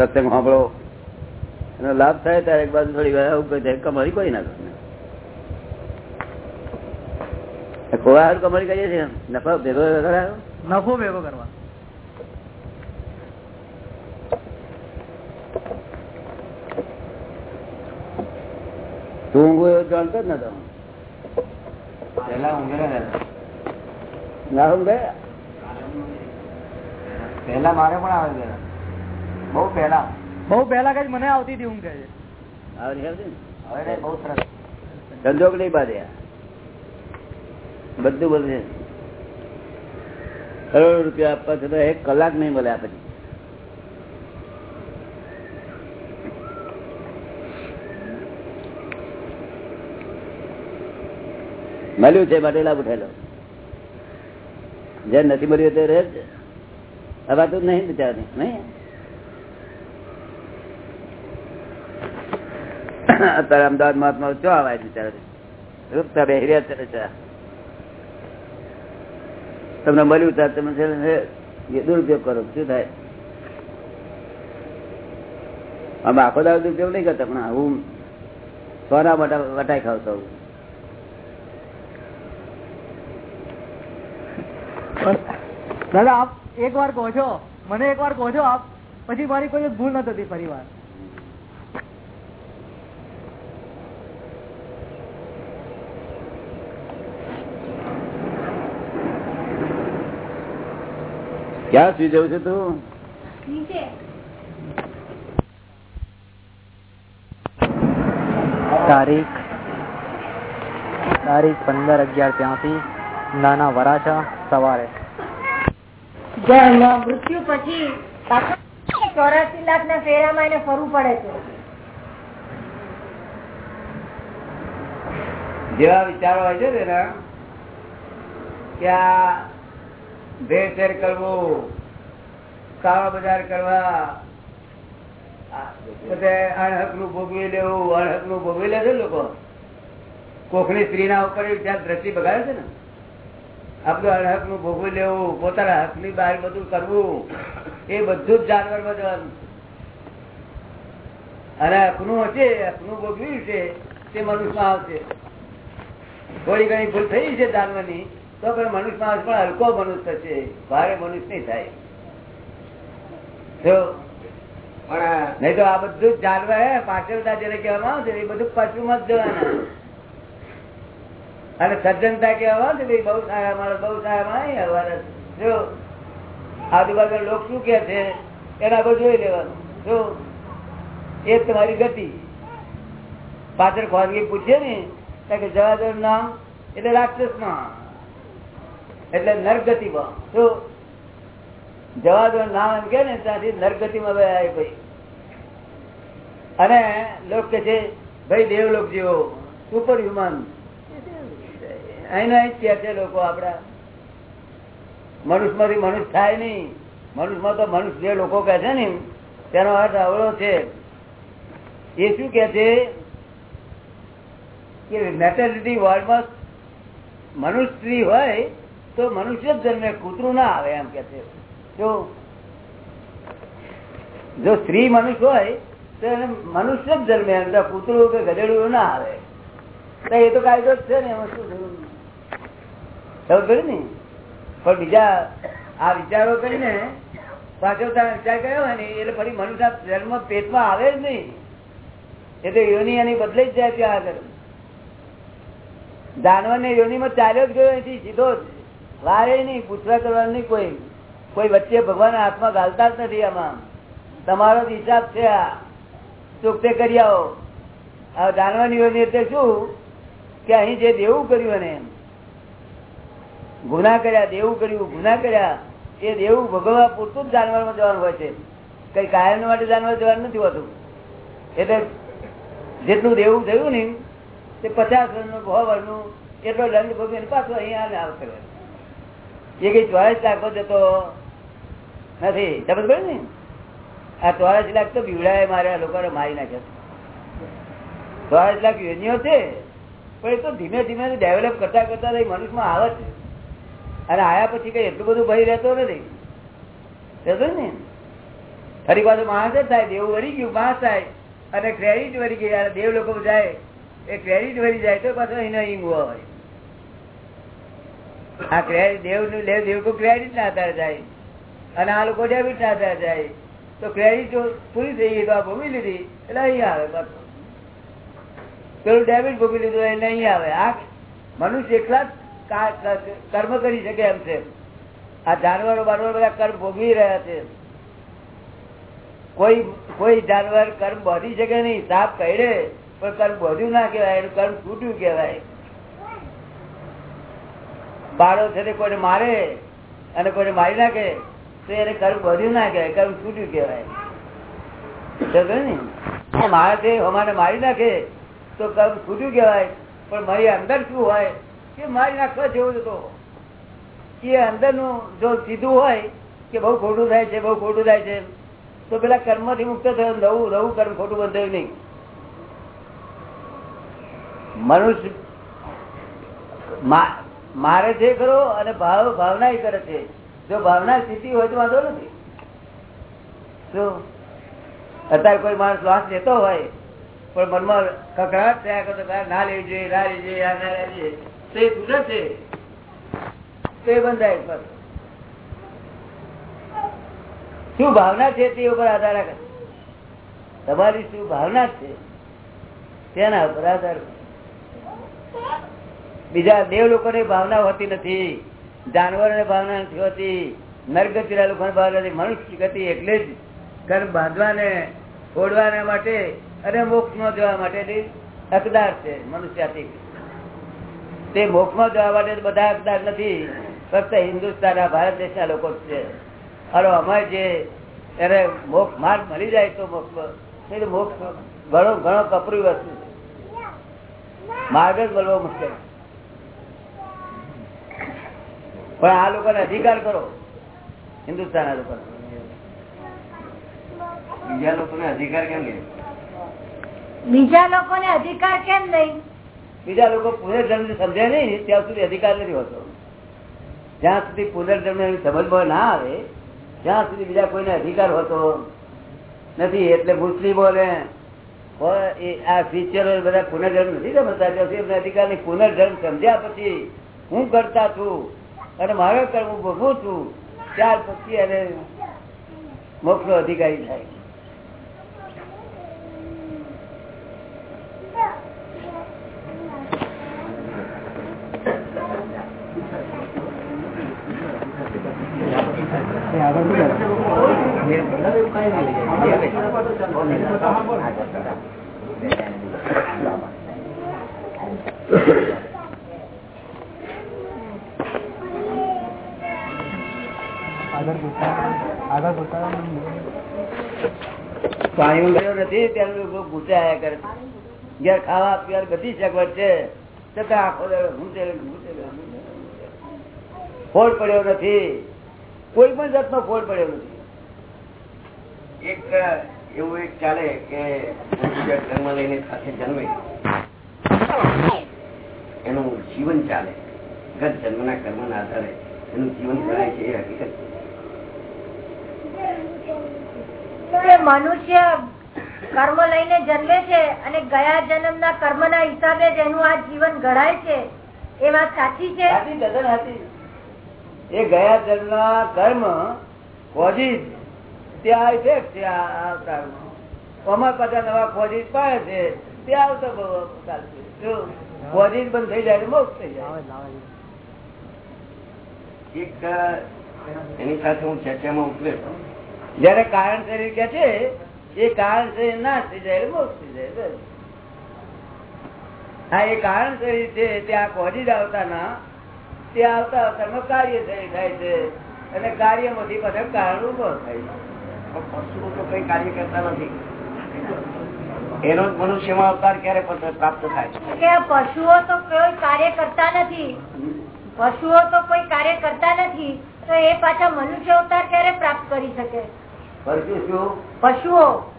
સત્સંગ સાંભળો. એનો લાભ થાય ત્યારે એક બાજુ થોડી વાર આવું કહી કમારી કોઈ ના કરે. ખોવા કમારી કરીએ છીએ નફા ભેગો કરાયો? નફો ભેગો કરવા તું ઊંઘો એવું જાણતો જ નતો પેલા હતા. ના ઊંઘે? પહેલા મારે પણ આવે છે. બહુ પહેલા. બહુ પહેલા કઈ મને આવતી હતી ઊંઘ કે છે. આવડી આવતી હવે તો બહુ સરસ. ને ધંધો નહીં બાંધે બધું બધું. કરોડ રૂપિયા આપવા છતાં એક કલાક નહીં મળે આ પછી. મળ્યું છે માટે લાભ ઉઠેલો જે નથી મળ્યું તે રહે જ નહીં બિચારાને નહીં? અત્યારે અમદાવાદ મહાત્મા ચો આવાય બિચારા રૂપતા બે હિરિયા ચડે છે. તમને મળ્યું ત્યારે તમે છે દુરુપયોગ કરો. શું થાય? અમે આખો દાવ દુરુપયોગ નહીં કરતા, પણ હું સોના વટાઈ ખાવ છું. દાદા, આપ એક વાર કહો છો. મને એક વાર કહો છો, આપ પછી મારી કોઈ ભૂલ ન થતી ફરી વાર. ક્યાં સુઈ જવું છે તું? તારીખ. તારીખ પંદર અગિયાર ત્યાંથી નાના વરાછા સવારે. મૃત્યુ પછી ચોરાસી લાખ ના ફેરામાં એને ફરવું પડે છે. જેવા વિચારો હોય છે ને એના કે આ ભેળસેળ કરવું, કાળા બજાર કરવા અણહકનું ભોગવી લેવું અણહકનું ભોગવી લે છે લોકો. કોકની સ્ત્રીના ઉપર જ્યાં દ્રષ્ટિ બગાડે છે ને? આપણું અણહકનું ભોગવી લેવું, પોતાના હકની બહાર બધું કરવું, એ બધું જ જાનવરમાં જવાનું. અને હકનું હશે, હકનું ભોગવ્યું છે, તે મનુષ્યમાં આવશે. થોડી ઘણી ભૂલ થઈ છે જાનવરની. તો પણ મનુષ્ય માણસ પણ હલકો મનુષ્ય થશે. ભારે મનુષ્ય નહીં થાય. નહીં તો આ બધું જ હે પાછળતા જેને કહેવામાં આવશે એ બધું પશુમાં જ જવાના. અને સજ્જનતા કહેવામાં આવશે ભાઈ બહુ સારા માણસ, બહુ સારા માણસ જો આજુબાજુ લોક શું કે છે, એના પર જોઈ લેવાનું. જો એ તમારી ગતિ. પાછળ ખોરગી પૂછે ને, કે જવાદર નામ, એટલે રાક્ષસમાં એટલે નરગતિ માં શું જવાદર નામ એમ કે ને ત્યાંથી નરગતિ માં ભાઈ. અને લોક કે છે, ભાઈ દેવલોક જેવો સુપર હ્યુમન અહીંના અહીં જ કે છે લોકો આપડા મનુષ્યમાંથી મનુષ્ય થાય નહીં. મનુષ્યમાં તો મનુષ્ય જે લોકો કહે છે ને, તેનો અર્થ અવળો છે. એ શું કે છે? કે મેટર્નિટી વોર્ડમાં મનુષ્ય હોય તો મનુષ્ય જન્મે, કૂતરું ના આવે એમ કે છે. જો સ્ત્રી મનુષ્ય હોય, તો એને મનુષ્ય જ જન્મે કૂતરું કે ગધેડું ના આવે. એ તો કાયદો જ છે ને, એમાં શું થયું? ખબર ને? પણ બીજા આ વિચારો કરીને પાછળ તારા વિચાર કર્યો હોય ને, એટલે ફરી મનુષ્ય જન્મ પેટમાં આવે જ નહીં. એ તો યોની એની બદલે જ જાય ત્યાં આગળ. જાનવર ને યોનીમાં ચાલ્યો જ ગયો એથી સીધો જ. વારે નહીં, પૂછવા કરવાનું નહીં, કોઈ કોઈ વચ્ચે ભગવાન હાથમાં ગાલતા જ નથી આમાં. તમારો હિસાબ છે આ. ચૂકતે કરી આવો આ જાણવાની હોય એટલે શું? કે અહીં જે દેવું કર્યું એને ગુના કર્યા, દેવું કર્યું, ગુના કર્યા, એ દેવું ભોગવવા પૂરતું જ જાનવરમાં જવાનું હોય છે. કઈ કાયમ માટે જાનવર જવાનું નથી હોતું. એટલે જેટલું દેવું થયું ને, તે પચાસ વર્ષનું સો વર્ષનું એટલો દંડ ભોગવીને પાછો અહીંયા આવશે એ કઈ ચોરસ લાખો જતો નથી. સમજ પડે ને? આ ચોરસ લાખ તો બીવડાએ આ લોકોને મારી નાખ્યા ચોરસ લાખ યોજનીઓ છે પણ એ તો ધીમે ધીમે ડેવલપ કરતા કરતા મનુષ્યમાં આવે છે. અને આયા પછી કઈ એટલું બધું ભય રહેતો નથી. સમજો ને ફરી પાછું માણસ જ થાય, દેવું વળી ગયું, માણસ થાય. અને ક્રેડિટ વળી ગઈ દેવ લોકો જાય, એ ક્રેડિટ વળી જાય તો પાછો એને ઈંગ હોય. આ ક્રેડિટ દેવનું દેવ દેવ ક્રેડિટ ના આધારે જાય. અને આ લોકો ડેબિટ ના આધારે જાય. તો ક્રેડિટ પૂરી થઈ ગઈ તો આ ભોગવી લીધી, એટલે અહીં આવે પેલું ડેબિટ ભોગવી લીધું એટલે અહીં આવે. આ મનુષ્ય એકલા જ કર્મ કરી શકે એમ છે. આ જાનવરો બાનવર બધા કર્મ ભોગવી રહ્યા છે. કોઈ કોઈ જાનવર કર્મ બધી શકે નહીં. સાપ કહે પણ કર્મ બધું ના કહેવાય, એનું કર્મ તૂટ્યું કહેવાય. બાળો છે તે કોઈને મારે અને કોઈને મારી નાખે તો એને કર્મ બાંધ્યું ના કહેવાય કર્મ છૂટ્યું કહેવાય. ને? માણસે અમારે મારી નાખે તો કર્મ છૂટ્યું કહેવાય પણ મારી અંદર શું હોય? કે મારી નાખવા જેવું જ હતો એ અંદરનું જો સીધું હોય કે બહુ ખોટું થાય છે બહુ ખોટું થાય છે તો પેલા કર્મથી મુક્ત થયો નવું નવું કર્મ ખોટું બંધાયું નહીં. મનુષ્ય મારે છે ખરો અને ભાવ ભાવના કરે છે. જો ભાવના સ્થિતિ હોય તો વાંધો નથી. શું અત્યારે કોઈ માણસ લોસ લેતો હોય, પણ મનમાં કકડાટ થયા કરતો ના લેવી જોઈએ ના લેવી જોઈએ આ ના લેવી તૂટે છે. તો એ બંધાય પર શું ભાવના છે તે ઉપર આધાર રાખે? તમારી શું ભાવના છે? તેના ઉપર આધાર. બીજા દેવ લોકોની ભાવના હોતી નથી. જાનવરોની ભાવના નથી હોતી. નરગતિના લોકોની ભાવના નથી. મનુષ્ય ગતિ એટલે જ ઘર બાંધવાને ફોડવાના માટે અને મોક્ષમાં જવા માટે હકદાર છે મનુષ્યાથી. તે મોક્ષમાં જવા માટે બધા હકદાર નથી, ફક્ત હિન્દુસ્તાન ના ભારત દેશના લોકો છે. અરે અમારે જે એને મોક્ષ માર્ગ મળી જાય તો મોક્ષ મોક્ષ ઘણો ઘણો કપરી વસ્તુ છે. માર્ગ જ મળવો મુશ્કેલ. પણ આ લોકોને અધિકાર કરો. હિન્દુસ્તાન ના લોકો. બીજા લોકોને અધિકાર કેમ કે? બીજા લોકોને અધિકાર કેમ નહીં? બીજા લોકો પુનર્જન્મ સમજે નહીં ત્યાં સુધી અધિકાર નથી હોતો. જ્યાં સુધી પુનર્જન્મ એની સમજમાં ના આવે ત્યાં સુધી બીજા કોઈને અધિકાર હોતો નથી. એટલે મુસ્લિમો ને આ ફીચરો બધા પુનર્જન્મ નથી સમજતા. ત્યાં સુધી અધિકાર નહીં પુનર્જન્મ સમજ્યા પછી હું કરતા છું. અને મારે કરવું ભોગવું છું ત્યાર પછી એને મોક્ષ અધિકારી થાય. પાણી ગયો નથી ત્યારે લોકો ઘૂંચાયા કરે. ઘેર ખાવા પીવા બધી સગવડ છે. છતાં આખો. ફોડ પડ્યો નથી. કોઈ પણ જાતનો ફોડ પડ્યો નથી. એક એવું એક ચાલે કે જન્મ લઈને સાથે જન્મે. એનું જીવન ચાલે. ગત જન્મના કર્મના આધારે એનું જીવન ચાલે છે એ હકીકત છે. કે મનુષ્ય કર્મ લઈને જન્મે છે અને ગયા જન્મના કર્મના હિસાબે જ એનું આ જીવન ઘડાય છે એ વાત સાચી છે? એ ગયા જન્મના કર્મ ખોજી ત્યાં ઇફેક્ટ છે આ અમાર પાછા નવા ખોજી પાડે છે ત્યાં આવતો બંધ થઈ જાય મોક્ષ થઈ જાય. એક એની સાથે હું ચર્ચામાં ઉતર્યો જયારે કારણ શરીર કે છે એ કારણ શરીર ના થઈ જાય મોક્ષ થઈ જાય હા એ કારણ શરીર છે ત્યાં કોઝિસ આવતા ના તે આવતા અવતારમાં કાર્ય શરીર થાય છે અને કાર્યમાંથી પાછા કારણ ઊભો થાય છે. પશુઓ તો કઈ કાર્ય કરતા નથી. એનો મનુષ્યમાં અવતાર ક્યારે પ્રાપ્ત થાય? છે કે પશુઓ તો કોઈ કાર્ય કરતા નથી. પશુઓ તો કોઈ કાર્ય કરતા નથી. તો એ પાછા મનુષ્ય અવતાર ક્યારે પ્રાપ્ત કરી શકે? પશુઓ.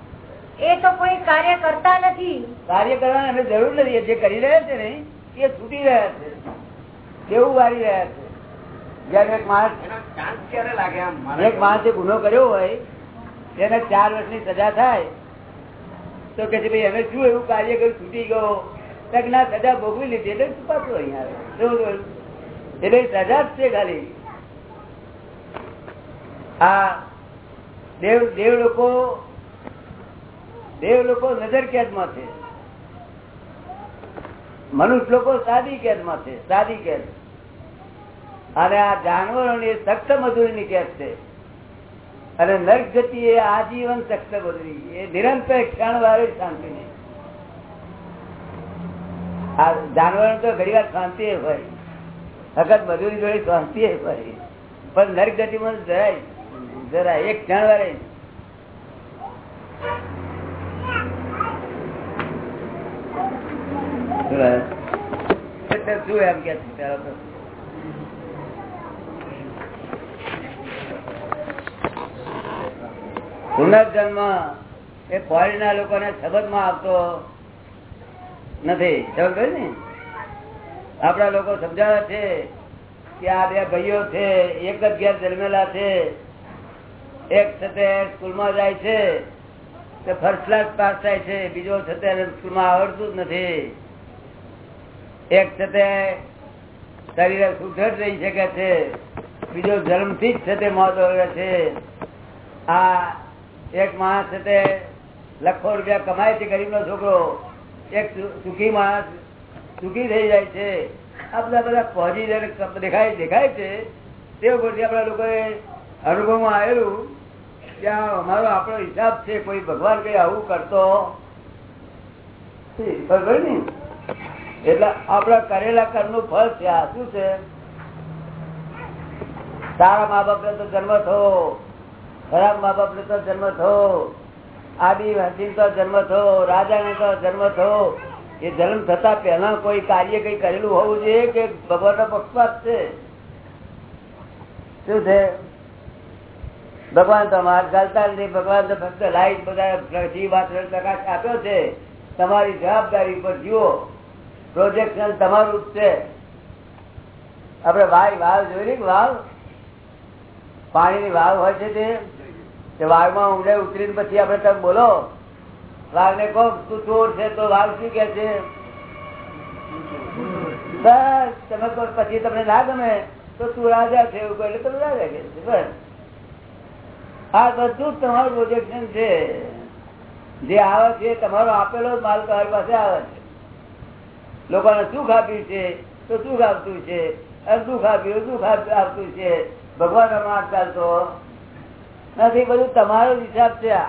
એ તો કોઈ કાર્ય કરતા નથી. કાર્ય કરવાની અમે જરૂર નથી. જે કરી રહ્યા છે ને એ છૂટી રહ્યા છે. કેવું વારી રહ્યા છે? જયારે એક માણસ ક્યારે લાગે આમ? એક માણસે ગુનો કર્યો હોય તેને ચાર વર્ષની સજા થાય તો કે ભાઈ એને શું એવું કાર્ય કર્યું? છૂટી ગયો. તક ના સજા ભોગવી લીધી. એટલે પાછું અહીંયા આવે? એટલે સજા જ છે ખાલી. આ દેવ દેવ લોકો દેવ લોકો નજર કેદમાં છે. મનુષ્ય લોકો સાદી કેદમાં છે, સાદી કેદ. અને આ જાનવરોની સખ્ત મજૂરીની કેદ છે. અને નર્ક ગતિ એ આજીવન સખ્ત મજૂરી એ નિરંતર ક્ષણ વાળી શાંતિ નહીં આ જાનવર તો ઘણી વાર શાંતિ હોય. હકત મજૂરી જોડે શાંતિ હોય. પણ નર્ક ગતિમાં જરાય જરા એક ક્ષણ વારે? પુનર્જન્મ એ ફોરેનના લોકોને શબ્દમાં આવતો નથી. સમજ ને? આપણા લોકો સમજાવે છે કે આ બે ભાઈઓ છે, એક જ ઘેર જન્મેલા છે. એક સાથે સ્કૂલમાં જાય છે, તો ફર્સ્ટ ક્લાસ પાસ થાય છે, બીજો સાથે સ્કૂલમાં આવડતું જ નથી. એક સાથે શરીર સુધર રહી શકે છે, બીજો જન્મથી જ સાથે મોત છે. આ એક માણસ સાથે લખો રૂપિયા કમાય છે ગરીબ નો છોકરો, એક સુખી માણસ સુખી થઈ જાય છે. આ બધા બધા પહોંચી દેખાય દેખાય છે. તે ઉપરથી આપણા લોકોએ અનુભવમાં આવેલું આ અમારો આપણો હિસાબ છે, કોઈ ભગવાન કઈ આવું કરતો. ને એટલે આપડા કરેલા કર્મનું ફળ છે, આ શું છે? સારા મા બાપ ને તો જન્મ થયો ખરાબ મા બાપ ને તો જન્મ થયો આદિવાસી તો જન્મ થયો રાજા ને તો જન્મ થયો એ જન્મ થતા પહેલા કોઈ કાર્ય કઈ કરેલું હોવું જોઈએ કે ભગવાન નો પક્ષપાત છે? શું છે? ભગવાન તો માર્ગ ચાલતા નથી ભગવાન તો ફક્ત લાઈટ બધા જીવ માત્ર પ્રકાશ આપ્યો છે. તમારી જવાબદારી પર જુઓ. પ્રોજેક્શન તમારું છે. આપડે વાય વાવ જોઈ ને વાવ? પાણીની વાવ હોય છે તે? વાવમાં ઊંડે ઉતરીને પછી આપડે તમે બોલો. વાઘને કહો, તું ચોર છે તો વાઘ શું કે છે? બસ, તમે પછી તમને ના ગમે તો તું રાજા છે, એવું કહો, એટલે તમે રાજા કે છે. બસ. આ બધું તમારું પ્રોજેક્શન છે. જે આવે છે, તમારો આપેલો માલ તમારી પાસે આવે છે. લોકોને સુખ આપ્યું છે, તો સુખ આપતું છે. દુઃખ આપ્યું દુઃખ આપતું છે. ભગવાન માર્ગ ચાલતો નથી, બધું તમારો હિસાબ છે આ.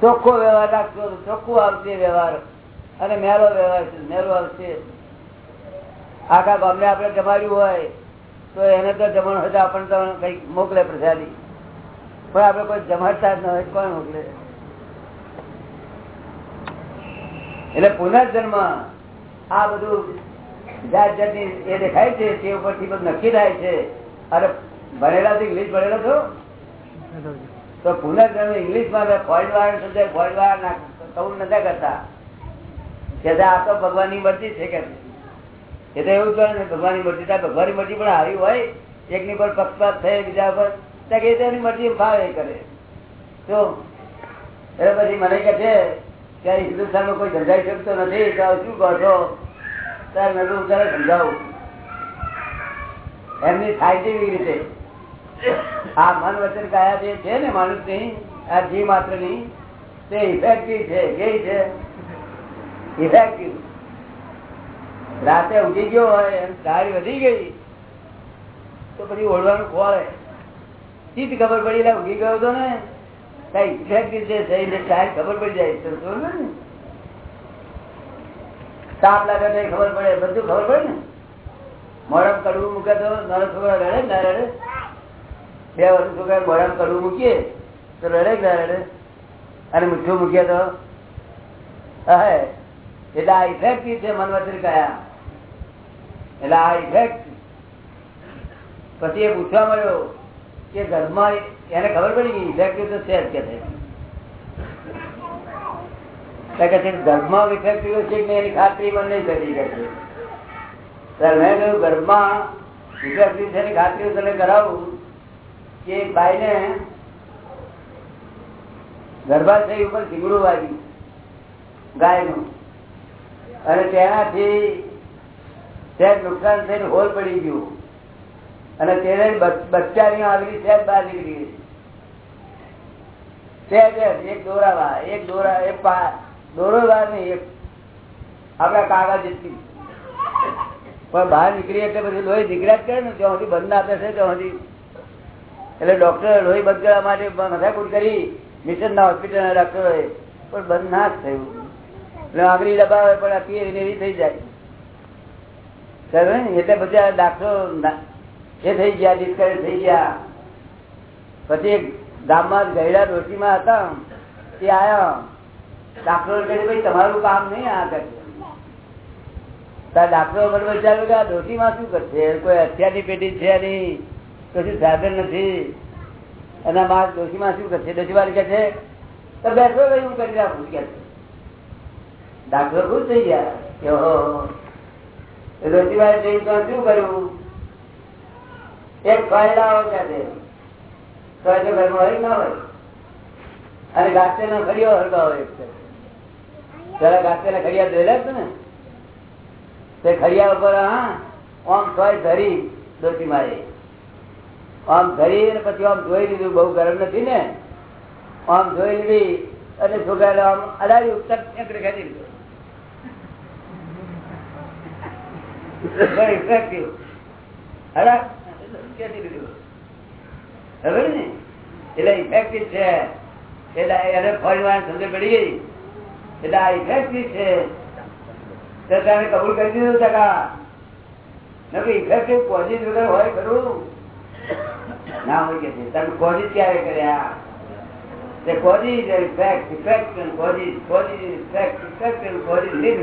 ચોખ્ખો વ્યવહાર રાખશો ચોખ્ખું આવશે વ્યવહાર. અને મેલો વ્યવહાર મેલો આવશે. આખા ગામને આપણે જમાડ્યું હોય. તો એને તો જમણ હોય તો આપણને તો કઈ મોકલે પ્રસાદી. પણ આપડે કોઈ જમાડતા જ ન હોય, કોણ મોકલે? એટલે પુનર્જન્મ આ બધું જાત જાતની એ દેખાય છે, તે ઉપરથી બધું નક્કી થાય છે. અરે, ભણેલા ઇંગ્લિશ ભણેલો છો? તો પુનર્જન્મ ઇંગ્લિશમાં ફોરેન વાળા સમજાય ફોરેન ના કવું નથી કરતા. કે આ તો ભગવાનની મરજી છે કે એ તો એવું કહે ને, ભગવાનની મરજી ત્યાં ભગવાનની મરજી પણ આવી હોય, એકની પર પક્ષપાત થાય, બીજા પર તો કે એ તો એની મરજી ફાવે કરે. તો એટલે પછી મને કહે છે કે હિન્દુસ્તાન હિન્દુસ્તાનમાં કોઈ સમજાવી શકતો નથી, તો શું કહો છો? ત્યારે મેં કીધું ત્યારે સમજાવું. એમની સાયન્ટિફિક રીતે. આ મન વચન કાયા જે છે ને માણસની આ જીવ માત્રની તે ઇફેક્ટિવ છે, કેવી છે? ઇફેક્ટિવ રાતે ઉઠી ગયો હોય ગાડી વધી ગઈ, તો પછી ઓળવાનું ખોળે ચીજ ખબર પડી એટલે ઉગી ગયો હતો ને? કઈ ઇફેક્ટિવ છે, સહી સાહેબ, ખબર પડી જાય, તો ને? તાપ લાગે તો ખબર પડે, બધું ખબર પડે ને? મોડમ કડવું મૂકે તો નાનો છોકરા રડે ને રડે? બે વર્ષ છોકરા મોડમ કડવું મૂકીએ, તો રડે ના રડે? અને મીઠું મૂકીએ તો? હે એટલે આ ઇફેક્ટિવ છે મન વચન કયા. એટલે આ ઇફેક્ટ પછી એ પૂછવા મળ્યો કે ઘરમાં એને ખબર પડી ગઈ ઇફેક્ટિવ તો છે જ કે ગર્ભમાં ઇફેક્ટિવ છે કે એની ખાતરી મને નહીં થતી કે સર મેં કહ્યું ગર્ભમાં ઇફેક્ટિવ છે એની ખાતરી તને કરાવું. કે ભાઈને ગર્ભાશય ઉપર ઝીંગડું વાગ્યું ગાયનું. અને તેનાથી સહેજ નુકસાન થઈને હોલ પડી ગયું. અને તેને બચ્ચાની આગલી સહેજ બહાર નીકળી સહેજ એક દોરા વાર એક દોરા, એક દોરો વાર નહીં, એક આપડા કાગળ જેટલી. પણ બહાર નીકળી એટલે પછી લોહી નીકળ્યા જ કરે ને ત્યાંથી બંધ આપે છે ત્યાંથી એટલે ડોક્ટર લોહી બંધ કરવા માટે મથાકૂટ કરી મિશન ના હોસ્પિટલ ના ડોક્ટરોએ, પણ બંધ ના થયું. એટલે આંગળી દબાવે, પણ પીએ એવી થઈ જાય. સમજ્યો પછી આ ડાક્ટરો એ થઈ ગયા ડિસ્કરેજ થઈ ગયા. પછી ગામમાં ગયડા ડોશીમાં હતા. એ આવ્યા ડાક્ટરો કહે ભાઈ, તમારું કામ નહીં આ કરશે ડાક્ટરો બરોબર ચાલુ કે આ ડોશીમાં શું કરશે? કોઈ હથિયારની પેટી છે નહીં. કશું સાધન નથી. અને મારા ડોશીમાં શું કરશે? ડોશીમાં કે છે, તો બેસો ભાઈ હું કરી રાખું. કે. ડાક્ટરો ખુશ થઈ ગયા. કે ડોશીમાં જઈ તો શું કર્યું? એક ફાયદા એ તો ઘરમાં હોય ના હોય? અને ગાતે નો એક છે. જરા ના ખડિયા જોયેલા છે ને? તે ઘડિયા ઉપર, હા, આમ સોય ધરી ડોસી મારી. આમ ધરી પછી આમ જોઈ લીધું, બહુ ગરમ નથી ને? આમ જોઈ લીધી અને છોકરાને આમ અડાડી ઉત્તર ખેંચી લીધું Very effective. અડા, ખેંચી લીધું. હવે છે. એટલે એને આ ઇફેક્ટિવ છે. તો તેને કબૂલ કરી દીધું ટકા ઇફેક્ટિવ કોઝિસ વગર હોય ખરું. ના હોય કે તમે કોઝિસ ક્યારે કર્યા? તે causes effect effect causes causes effect effect causes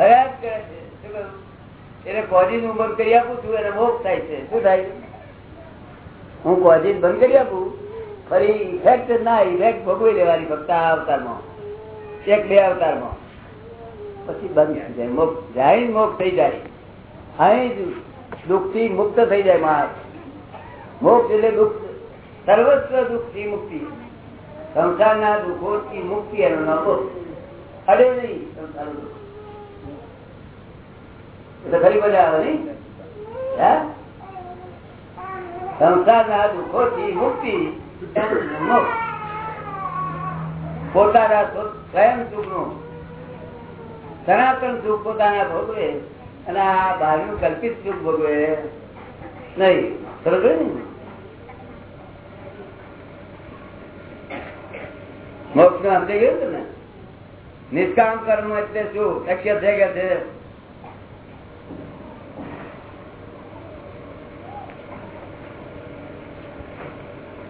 હયાત કરે છે. શું કોજી નું બંધ કરી આપું છું, એને મોક્ષ થાય છે. શું થાય હું કોજી બંધ કરી આપું, ફરી ઇફેક્ટ ના ઇફેક્ટ ભોગવી લેવાની ફક્ત આ અવતારમાં. એક બે અવતારમાં. પછી બંધ થઈ જાય, મોક્ષ જાય મોક્ષ થઈ જાય. અહીં દુઃખથી મુક્ત થઈ જાય માણસ. મોક્ષ એટલે દુઃખ સર્વસ્વ દુઃખથી મુક્તિ. સંસારના દુઃખો થી મુક્તિ એનો નફો. અરે નહીં સંસારનું દુઃખ. સંસારના દુઃખો થી મુક્તિ પોતાના સ્વયં સુખનું સનાતન સુખ પોતાના ભોગવે અને આ બહારનું કલ્પિત સુખ ભોગવે. નહીં બરોબર ને? મોક્ષનું સમજાઈ ગયું ને? નિષ્કામ કર્મ એટલે શું શક્ય થઈ ગયા છે?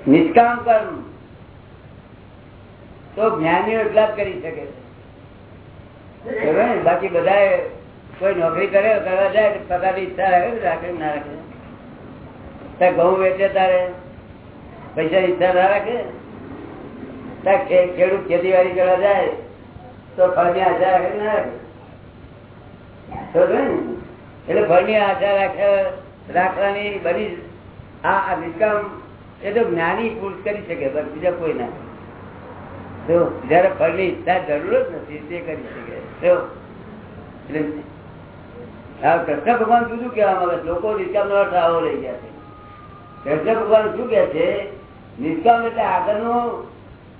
નિષ્કામ કર્મ. તો જ્ઞાનીઓ એટલા જ કરી શકે છે. બાકી બધા કોઈ નોકરી કરે, કરવા જાય તો પગારની ઈચ્છા રાખે ના રાખે. ઘઉં વેચે તારે પૈસા ઈચ્છા ના રાખે. ત્યાં ખેડૂત ખેતીવાડી કરવા જાય, તો ફળની આશા રાખે ના રાખે? એટલે ફળની આશા રાખે, રાખવાની બધી આ નિષ્કામ એ તો જ્ઞાની પુરુષ કરી શકે બસ બીજા કોઈ ના. તો જયારે ફળની ઈચ્છા જરૂર જ નથી તે કરી શકે. કૃષ્ણ ભગવાન શું શું કહેવા માંગે છે? લોકો નિષ્કામ નો અર્થ આવો રહી ગયા છે. કૃષ્ણ ભગવાન શું કે છે? નિષ્કામ એટલે આગળનો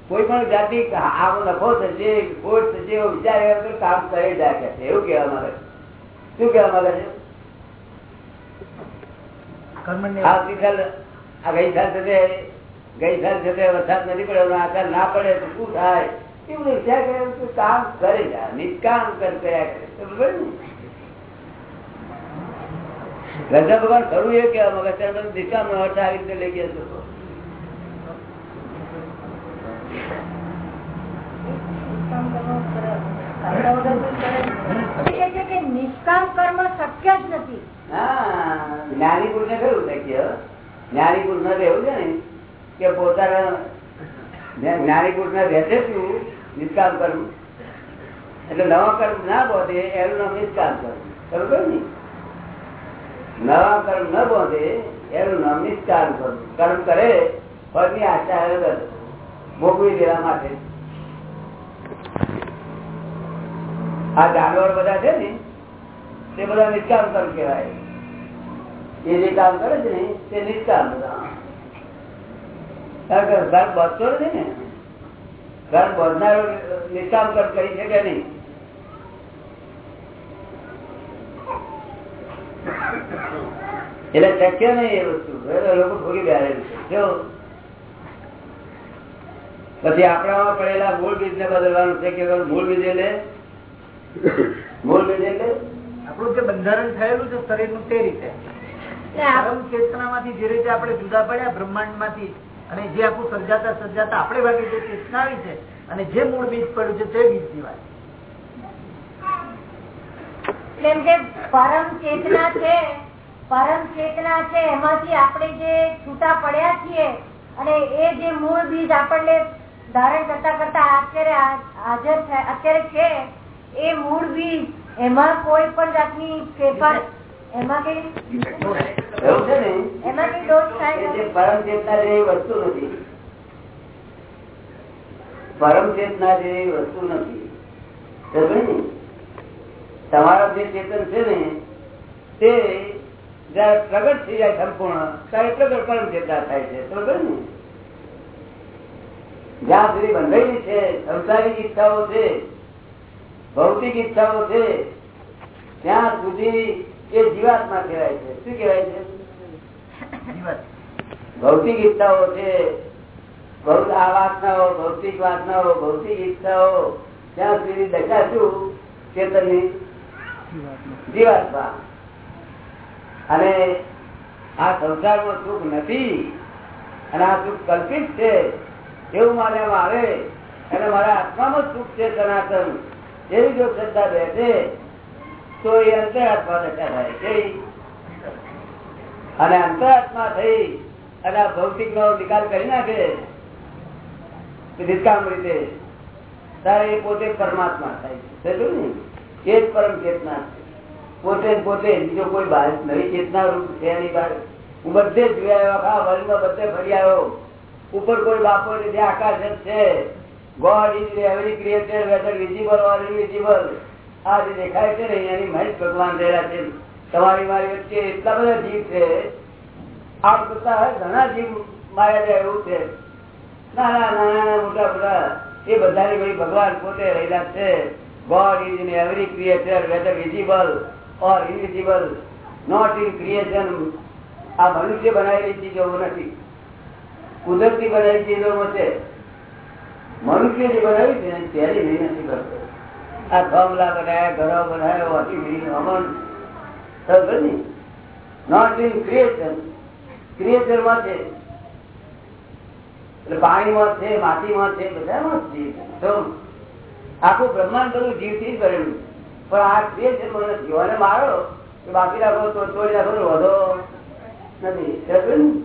કોઈ પણ જાતિ આવો નફો થશે ખોટ થશે એવો વિચાર એવા કામ કરી જ રાખે છે. એવું કહેવા માંગે છે. શું કહેવા માંગે છે? આ ગઈ સાલ થશે ગઈ સાલ થશે વરસાદ નથી પડ્યો આકાર ના પડે તો શું થાય? વિચાર કરે કામ કરે જા નિષ્કામ કર કર્યા કરે બરોબર ભગવાન ખરું એ કેવા મગજ નિષ્કામ નો અર્થ આવી રીતે લઈ ગયા છો. નિષ્કામ કર્મ શક્ય જ નથી. હા જ્ઞાની પુરુષ કયું શક્ય? જ્ઞાની પુરુષ ને એવું છે ને કે પોતાના જ્ઞાની પુરુષ ને રહેશે શું? નિષ્કામ કરવું. એટલે નવા કર્મ ના બોધે, એનું નામ નિષ્કામ કરવું. બરોબર ને? નવા કર્મ ન બોધે, એનું નામ નિષ્કામ કરવું. કર્મ કરે ફળની આશા અલગ ભોગવી દેવા માટે. આ જાનવર બધા છે ને, તે બધા નિષ્કામ કર્મ કહેવાય. એ જે કામ કરે છે ને તે નિષ્કામ બધા કારણ કે ઘર બચતો નથી ને ઘર બધનારો નિષ્કામ કર્મ કરી શકે નહીં એટલે શક્ય નહીં એ વસ્તુ એ લોકો ભોગી બેહારેલું છે જો પછી આપણામાં પડેલા મૂળ બીજ ને બદલવાનું છે કે મૂળ બીજ એટલે મૂળ બીજ એટલે આપણું જે બંધારણ થયેલું છે શરીરનું તે રીતે એટલે આપ- પરમ ચેતનામાંથી જે રીતે આપણે જુદા પડ્યા બ્રહ્માંડ અને જે આખું સર્જાતા સર્જાતા આપણે ભાગે જે ચેતના આવી છે અને જે મૂળ બીજ પડ્યું છે તે બીજ એમ કે પરમ ચેતના છે પરમ ચેતના છે એમાંથી આપણે જે છૂટા પડ્યા છીએ અને એ જે મૂળ બીજ આપણને ધારણ કરતા કરતા અત્યારે હાજર છે અત્યારે છે એ મૂળ બીજ એમાં કોઈ પણ જાતની ફેરફાર એમાં કઈ એવું છે ને એમાં કઈ દોષ થાય પરમ ચેતના જેવી વસ્તુ નથી. પરમ ચેતના જેવી વસ્તુ નથી. તમારા જે ચેતન છે ને તે જયારે પ્રગટ થઈ જાય સંપૂર્ણ ત્યારે પ્રગટ પરમ ચેતના થાય છે. સમજો ને? જ્યાં સુધી બંધાયેલી છે સંસારિક ઈચ્છાઓ છે ભૌતિક ઈચ્છાઓ છે ત્યાં સુધી એ જીવાત્મા કહેવાય છે. શું કહેવાય છે? ભૌતિક ઈચ્છાઓ છે. આ વાસનાઓ, ભૌતિક વાસનાઓ, ભૌતિક ઈચ્છાઓ ત્યાં સુધી દશા શું ચેતનની જીવાત્મા. અને આ સંસારમાં સુખ નથી. અને આ સુખ કલ્પિત છે. એવું માનવામાં આવે. અને મારા આત્મામાં સુખ છે સનાતન. એવી જો શ્રદ્ધા બેસે તો એ અંતરાત્મા દશા થાય કેવી અને અંતરાત્મા થઈ અને આ ભૌતિક નો નિકાલ કરી નાખે નિષ્કામ રીતે ત્યારે એ પોતે પરમાત્મા થાય છે? એ જ પરમ ચેતના પોતે પોતે, બીજો કોઈ બહાર નવી ચેતના રૂપ છે એની બહાર હું બધે જ જોયા આવ્યો, આખા વર્લ્ડમાં બધે ફરી આવ્યો. ઉપર કોઈ બાપો જે આકાશ છે. God is every created whether visible or invisible આ જે દેખાય છે ને એની મહેશ ભગવાન રહેલા છે. તમારી મારી વચ્ચે એટલા બધા જીવ છે. આ બધા ઘણા જીવ માયા જાય એવું છે. નાના નાના, મોટા મોટા એ બધાની ભાઈ ભગવાન પોતે રહેલા છે. God is in every creator whether visible or invisible not in creation આ મનુષ્ય બનાવેલી ચીજો નથી. કુદરતી બનાવેલી ચીજો છે. મનુષ્ય જે બનાવી છે ત્યારે નહીં નથી કરતો. આ થાંભલા બનાવ્યા ઘરો બનાવ્યા મીરી અમન નોટ ઇન ક્રિએશન ક્રિએશનમાં છે. એટલે પાણીમાં છે, માટીમાં છે, બધામાં જ. તો આખું બ્રહ્માંડ બધું જીવથી જ કરેલું પણ આ ક્રિએશન મને અને મારો બાકી રાખો તો તોડી રાખો વધો નથી સમજ્યું ને? જય તાર વેદ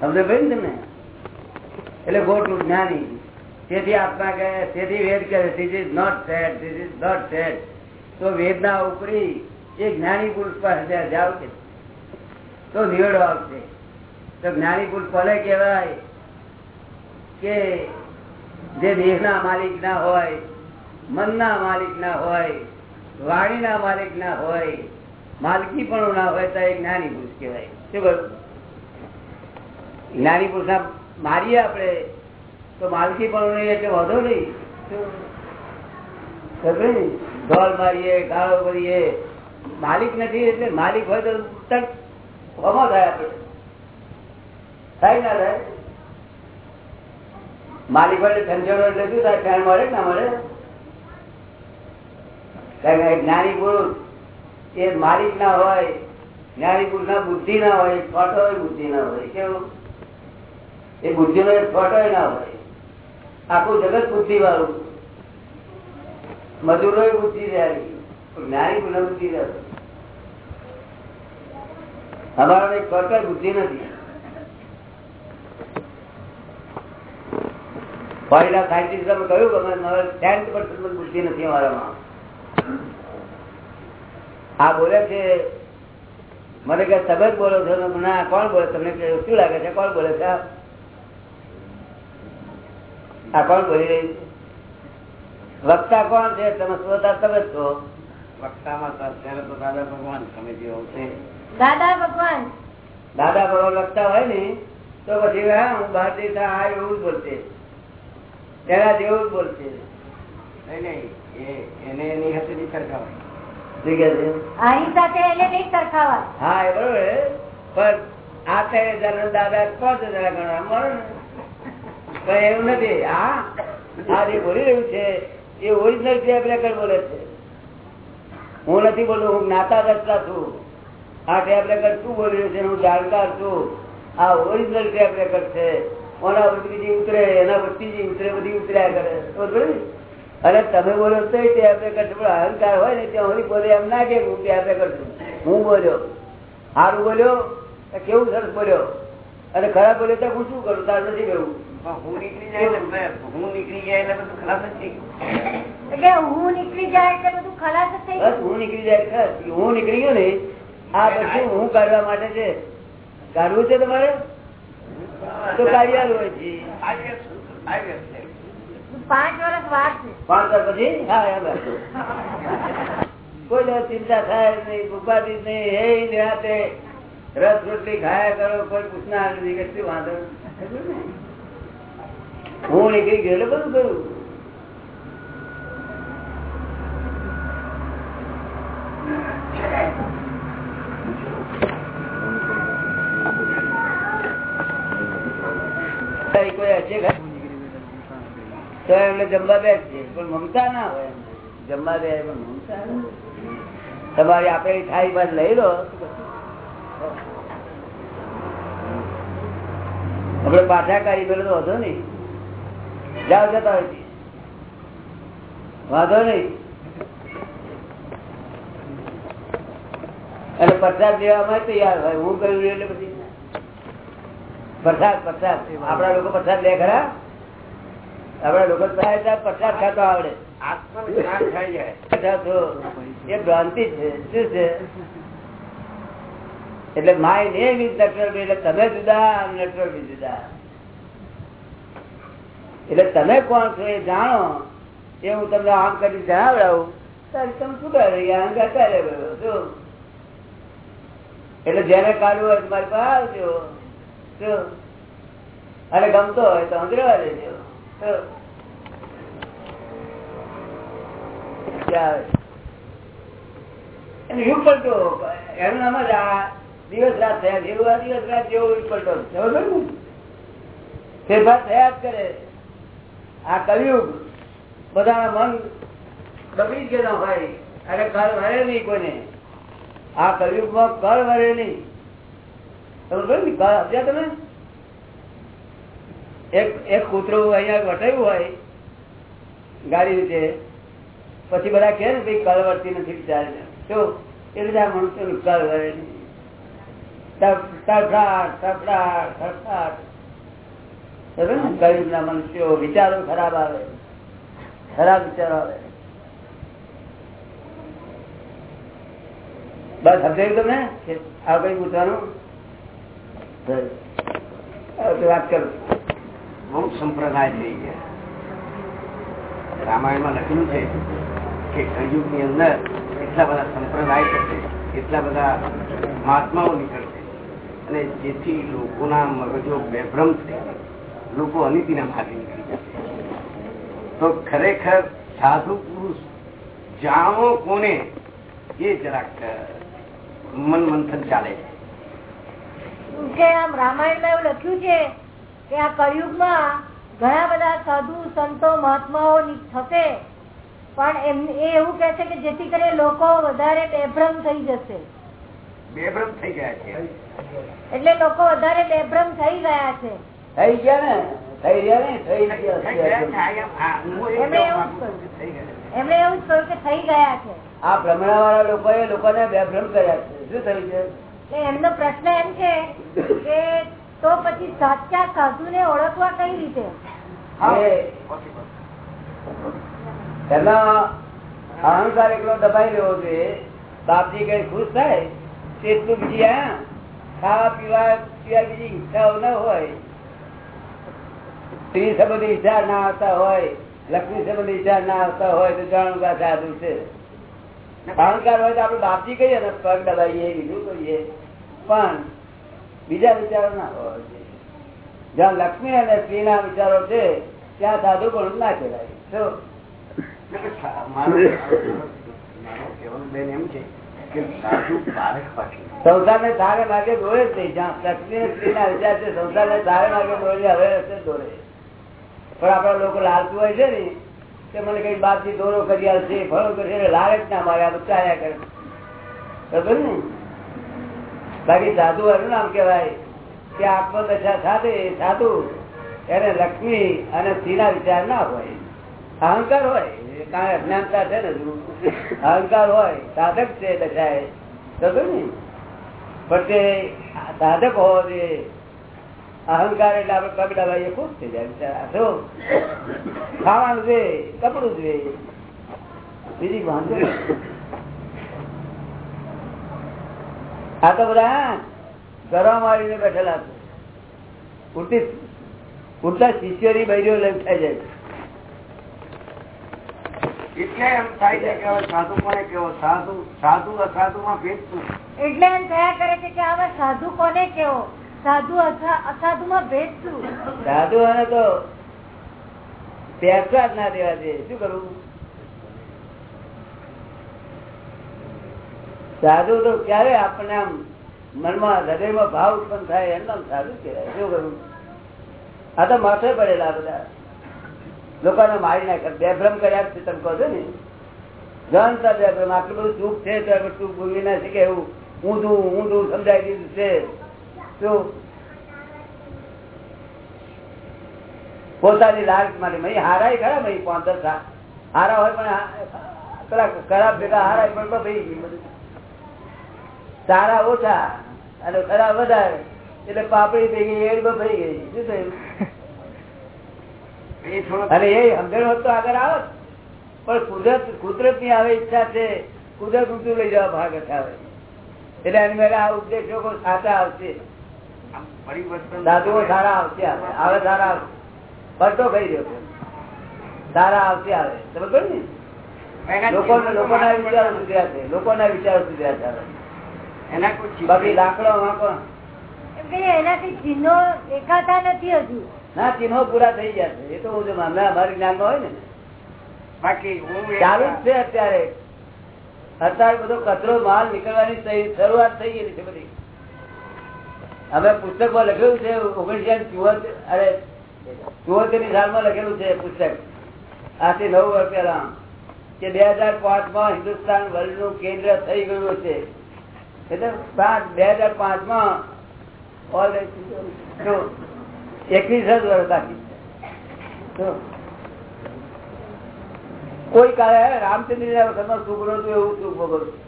સમજે ભાઈ ને તમે? એટલે ગોટું જ્ઞાની. તેથી આત્મા કહે, તેથી વેદ કહે this is not said this is not said તો વેદના ઉપરી એ જ્ઞાની પુરુષ પાસે ત્યાં જાવ તો નિવેડો આવશે. તો જ્ઞાની પુરુષ ભલે કહેવાય કે જે દેહના માલિક ના હોય, મનના માલિક ના હોય, વાણીના માલિક ના હોય માલકી પણ ના હોય, તો એ જ્ઞાની પુરુષ કહેવાય. શું કહ્યું? જ્ઞાની પુરુષ મારીએ આપણે, તો માલકી પણ નહીં એટલે વધો નહીં. ઢોલ મારીએ, ગાળો કરીએ. માલિક નથી એટલે માલિક હોય તો તક હમો થાય આપણે? થાય ના થાય? માલિક હોય એટલે ઝંઝેડો એટલે શું થાય? ફેન મળે ના મળે? જ્ઞાની પુરુષ એ માલિક ના હોય, જ્ઞાની પુરુષ ના બુદ્ધિ ના હોય ફોટો હોય બુદ્ધિ ના હોય. કેવું? એ બુદ્ધિ નો ફોટો ના હોય. આખું જગત બુદ્ધિ વાળું મજૂરો બુદ્ધિ રહ્યા જ્ઞાની પુરુષ બુદ્ધિ રહ્યા અમારો એક ફોટો બુદ્ધિ નથી. સાયન્ટિસ્ટ કહ્યું કે બુદ્ધિ નથી અમારામાં. આ બોલે છે, મને કે તમે બોલો ના કોણ બોલે? તમને શું લાગે છે? કોણ બોલે છે? આ કોણ બોલી રહી છે? વક્તા કોણ છે? તમે શ્રોતા તમે જ છો. વક્તામાં અત્યારે તો દાદા ભગવાન તમે જેવો છે. દાદા ભગવાન. દાદા ભગવાન લખતા હોય ને તો પછી હા હું ભારતીય આ એવું જ બોલશે. તેના જેવું જ બોલશે. નહીં એને એની હાથે નહીં સરખાવાય. હા એ બરોબર પણ આ ત્યારે દાદા પાંચ હજાર ગણવા મળે ને. પણ એવું નથી. આ આ જે બોલી રહ્યું છે, એ ઓરિજિનલ ટેપ બોલે છે. હું નથી બોલું, હું જ્ઞાતા દસતા છું. આ ટેપ શું બોલી રહ્યું છે હું જાણકાર છું. આ ઓરિજિનલ ટેપ છે. ઓના પછી જે ઉતરે, એના પછી જે ઉતરે, બધી ઉતર્યા કરે? અને તમે બોલો તો ટેપ રેકર્ડ. પણ અહંકાર હોય ને, ત્યાં હું બોલે એમ ના કે હું ટેપ છું. હું બોલ્યો. સારું બોલ્યો? કેવું સરસ બોલ્યો? અને ખરાબ બોલે તો હું શું કરું? તાર નથી કરવું હું નીકળી જાય હું નીકળી જાય એટલે બધું ખરાબ જ થઈ હું નીકળી જાય એટલે બધું ખલાસ થઈ હું નીકળી જાય હું નીકળી ગયો ને આ બધું હું કાઢવા માટે છે. કાઢવું છે તમારે? તો કાઢી હોય. છે. પાંચ વર્ષ વાર છે. પાંચ વર્ષ પછી? હા એમ કોઈ ચિંતા થાય નહીં ઉપાધિ નહીં હે નિરાતે રસ રોટલી ખાયા કરો, કોઈ પૂછનાર નહીં, કે શું વાંધો? હું નીકળી ગયેલો બધું કરું? તો એમને જમવા બેસશે પણ મમતા ના જમવા બે પણ મમતા તમારી આપેલી થાળી લઈ લો. આપડે પાછા કાઢી પેલો તો વધો નહીં. જાઓ જતા હોય. વાંધો નહીં. અને પ્રસાદ લેવામાં તૈયાર હોય. હું કહ્યું એટલે પછી. પ્રસાદ પ્રસાદ. આપડા લોકો પ્રસાદ લે ખરા? આપડા લોકો પ્રસાદ ખાતો આવડે. આત્મવિશ્વાસ થઈ જાય. એ ભ્રાંતિ છે. શું છે? એટલે માય ને વિથ નેટવર્ક એટલે તમે જુદા નેટવર્ક જુદા. એટલે તમે કોણ છો એ જાણો. એ હું તમને આમ કરી જણાવડાવું. ત્યારે તમે અંગા ચાલે ગયો શું? એટલે જેને કાઢવું હોય તમારી પાસે આવજો. શું? અને ગમતો હોય તો અંગ્રેવા દેજો શું? આવે? એનું નામ જ આ દિવસ રાત થયા જેવું આ દિવસ રાત જેવો પલટો ફેરફાર થયા? જ કરે. આ કલયુગ બધાના મન બગડી ગયેલા હોય. અને કળ વરે નહીં કોઈને. આ કલયુગમાં કળ વરે નહીં. સમજો ને કર સમજ્યા તમે? એક એક કૂતરું અહીંયા વટાયું હોય ગાડી રીતે. પછી બધા કે ને ભાઈ કળ વર્તી નથી બિચારીને. શું એ બધા મનુષ્યનું કળ વરે નહીં. સમજ્યો ને? મનુષ્યો વિચારો ખરાબ આવે? ખરાબ વિચારો આવે. બસ સમજાયું તમે આ કઈ પૂછવાનું? વાત કરું. બહુ સંપ્રદાય થઈ ગયા. રામાયણમાં લખ્યું છે કે કયુગની અંદર એટલા બધા સંપ્રદાય થશે એટલા બધા મહાત્માઓ નીકળશે અને જેથી લોકોના મગજો બેભ્રમ થઈ લોકો અનિતિના માર્ગે નીકળી જશે તો ખરેખર સાધુ પુરુષ જાણો કોને? એ જરાક મન મંથન ચાલે છે. આમ રામાયણમાં એવું લખ્યું છે કે આ કળિયુગમાં ઘણા બધા સાધુ સંતો, મહાત્માઓ થશે. પણ એ એવું કે જેથી કરીને લોકો વધારે બેભ્રમ થઈ જશે. બેભ્રમ થઈ ગયા છે. એટલે લોકો વધારે બેભ્રમ થઈ ગયા છે. થઈ ગયા ને? થઈ રહ્યા ને? થઈ ગયા. ગયા એ એમણે એવું ગયા જ કહ્યું કે થઈ ગયા છે. આ ભ્રમણા વાળા લોકોએ લોકોને બેભ્રમ કર્યા છે. શું થયું છે? એમનો પ્રશ્ન એમ છે કે તો પછી સાચા સાધુ ને ઓળખવા કઈ રીતે? એ possible. અહંકાર એકલો દબાઈ રહ્યો છે. બાપજી કઈ ખુશ થાય? બીજી, હા? ખાવા પીવા સિવાય બીજી ઈચ્છાઓ ન હોય. સ્ત્રી સંબંધી ઈચ્છા ના આવતા હોય લક્ષ્મી સંબંધી ઈચ્છા ના આવતા હોય, તો જાણવું કા સાધુ છે. અહંકાર હોય તો આપડે બાપજી કહીએ ને, પગ દબાઈએ બીજું કહીએ. પણ બીજા વિચારો ના જોઈએ જ્યાં લક્ષ્મી અને સ્ત્રી ના વિચારો છે, ત્યાં સાધુ પણ ના કહેવાય. શું? મારું કહેવાનું બેન એમ છે સંસાર ને તારે માર્ગે દોરે જ નહીં. જ્યાં લક્ષ્મી સ્ત્રી ના વિચાર છે સંસાર ને તારે માર્ગે દોરે હવે દોરે. પણ આપડા લોકો લાલતું હોય છે ને, કે મને કઈ બાપથી દોરો કરી આવશે ફળો કરશે, એટલે જ ના મારે આ બધું કરે. ખબર ને બાકી સાધુ એનું નામ કહેવાય કે આત્મદશા સાથે સાધુ, એને લક્ષ્મી અને સ્ત્રીના વિચાર ના હોય. અહંકાર હોય. કારણ અજ્ઞાનતા છે ને અહંકાર હોય, સાધક છે દશાએ બરોબર ને? પણ તે સાધક હોવો જોઈએ અહંકાર એટલે આપડે પગ દબાઈએ ખુશ થઈ જાય બિચારા. ખાવાનું છે કપડું છે બીજી વાંધો. આ તો બધા ગરવા મારીને બેઠેલા છે. ઉઠતા શિષ્યરી બૈરીઓ લઈ થઈ જાય. એટલે એમ થાય છે કે હવે સાધુ કોને કેવો સાધુ સાધુ અસાધુ માં ભેદ શું એટલે એમ થયા કરે છે કે હવે સાધુ કોને કેવો સાધુ અસાધુ માં ભેદ શું? સાધુ અને તો પેસા જ ના દેવા છે. શું કરવું? સાધુ તો ક્યારે આપણને આમ મનમાં હૃદયમાં ભાવ ઉત્પન્ન થાય એમ નામ સાધુ કહેવાય. શું કરવું? આ તો માથે પડેલા બધા. લોકોને મારી નાખે. બેભ્રમ કર્યા છે તમે કહો છો ને? જાણતા બેભ્રમ આટલું બધું ચૂક છે તો આપણે ચૂક ભૂલી ના શકે એવું. ઊંધું ઊંધું સમજાઈ દીધું છે. શું? પોતાની લાલચ માટે ભાઈ હારાય ખરા ભાઈ પાંતર હારા હોય પણ પેલા ખરાબ ભેગા હારાય પણ ભાઈ સારા ઓછા અને ખરાબ વધારે. એટલે પાપડી ભેગી એડ ભરી ગઈ. શું થયું? અને એ સમજણ હોત તો આગળ આવત પણ કુદરત કુદરતની આવે ઈચ્છા છે કુદરત ઊંચું લઈ જવા ભાગ આવે એટલે એની મેળે આ ઉપદેશો સાચા આવશે. દાદુઓ સારા આવશે આવે. આવે સારા આવશે. પલટો કહી દો સારા આવશે આવે તમે ને. એના લોકોને લોકોના વિચારો સુધર્યા છે. લોકોના વિચારો સુધર્યા છે. એના કોઈ બાકી લાકડો એનાથી ચિહ્નો દેખાતા નથી હજુ. ના ચિહ્નો પૂરા થઈ ગયા છે. એ તો હું જો અમે અમારી જ્ઞાનમાં હોય ને. બાકી ચાલુ જ છે અત્યારે. અત્યારે બધો કચરો માલ નીકળવાની શરૂઆત થઈ ગયેલી છે બધી. અમે પુસ્તકમાં લખેલું છે ઓગણીસો ચુવોતેર અરે ચુવોતેર સાલમાં લખેલું છે પુસ્તક. આથી નવ વર્ષ પહેલા. કે બે હજાર પાંચમાં હિન્દુસ્તાન વર્લ્ડનું કેન્દ્ર થઈ ગયું છે. એટલે બે હજાર પાંચમાં એકવીસ જ વર્ષ બાકી કોઈ કાળે રામચંદ્ર ના વખતમાં સુખ નતું એવું સુખ ભોગવતું